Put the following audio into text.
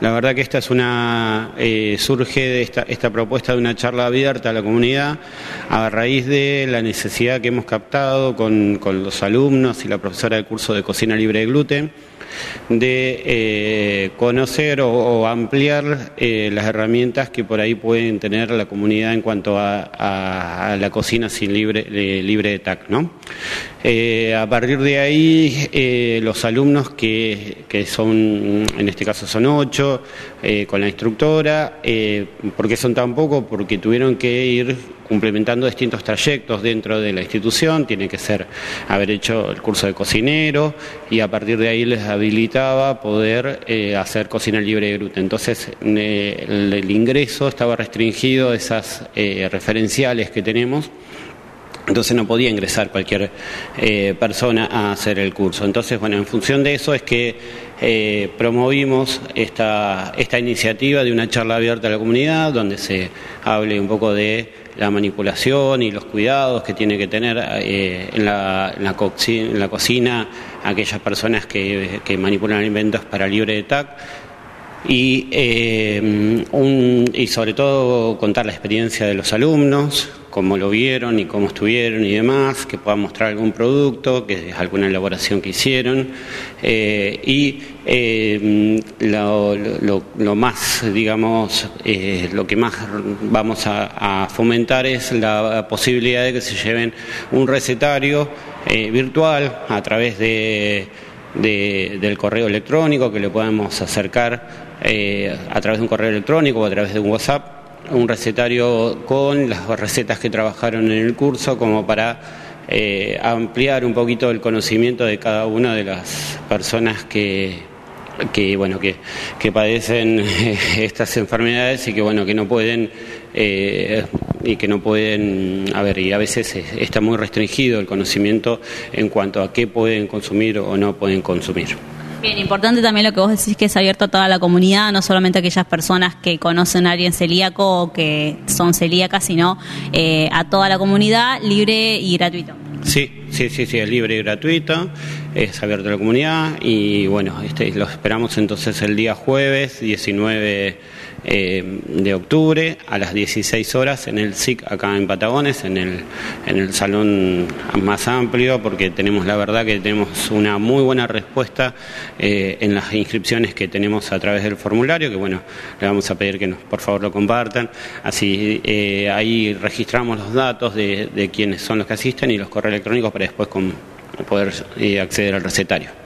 La verdad que esta es una eh, surge de esta, esta propuesta de una charla abierta a la comunidad a raíz de la necesidad que hemos captado con, los alumnos y la profesora del curso de cocina libre de gluten de eh, conocer o, ampliar eh, las herramientas que por ahí pueden tener la comunidad en cuanto a, la cocina sin libre, libre de TAC. ¿no? Eh, a partir de ahí, los alumnos que, que, son, en este caso son ocho, con la instructora, ¿por qué son tan pocos? Porque tuvieron que ir complementando distintos trayectos dentro de la institución, tiene que ser haber hecho el curso de cocinero y a partir de ahí les habilitaba poder eh, hacer cocina libre de gluten. Entonces eh, el, ingreso estaba restringido a esas eh, referenciales que tenemos. Entonces no podía ingresar cualquier persona a hacer el curso. Entonces, bueno, en función de eso es que promovimos esta, esta iniciativa de una charla abierta a la comunidad, donde se hable un poco de la manipulación y los cuidados que tiene que tener eh, en, la, en, la cocina, aquellas personas que, manipulan alimentos para libre de TAC. Y, eh, y sobre todo contar la experiencia de los alumnos, cómo lo vieron y cómo estuvieron y demás, que puedan mostrar algún producto, que es alguna elaboración que hicieron. Eh, y eh, lo, más, digamos, eh, lo que más vamos a, fomentar es la posibilidad de que se lleven un recetario virtual a través de, del correo electrónico, que le podamos acercar a través de un correo electrónico o a través de un WhatsApp un recetario con las recetas que trabajaron en el curso como para eh, ampliar un poquito el conocimiento de cada una de las personas que, que bueno que, que padecen estas enfermedades y que bueno que no pueden eh, y que no pueden a ver y a veces está muy restringido el conocimiento en cuanto a qué pueden consumir o no pueden consumir. Bien, importante también lo que vos decís que es abierto a toda la comunidad, no solamente a aquellas personas que conocen a alguien celíaco o que son celíacas, sino eh, a toda la comunidad, libre y gratuito. Sí, sí, sí, sí, es libre y gratuito, es abierto a la comunidad y bueno, este, lo esperamos entonces el día jueves 19 eh, de octubre a las 16 horas en el SIC acá en Patagones, en el, en el salón más amplio, porque tenemos la verdad que tenemos una muy buena respuesta eh, en las inscripciones que tenemos a través del formulario, que bueno, le vamos a pedir que nos, por favor lo compartan. Así eh, ahí registramos los datos de, de quienes son los que asisten y los correos electrónicos para después con, poder acceder al recetario.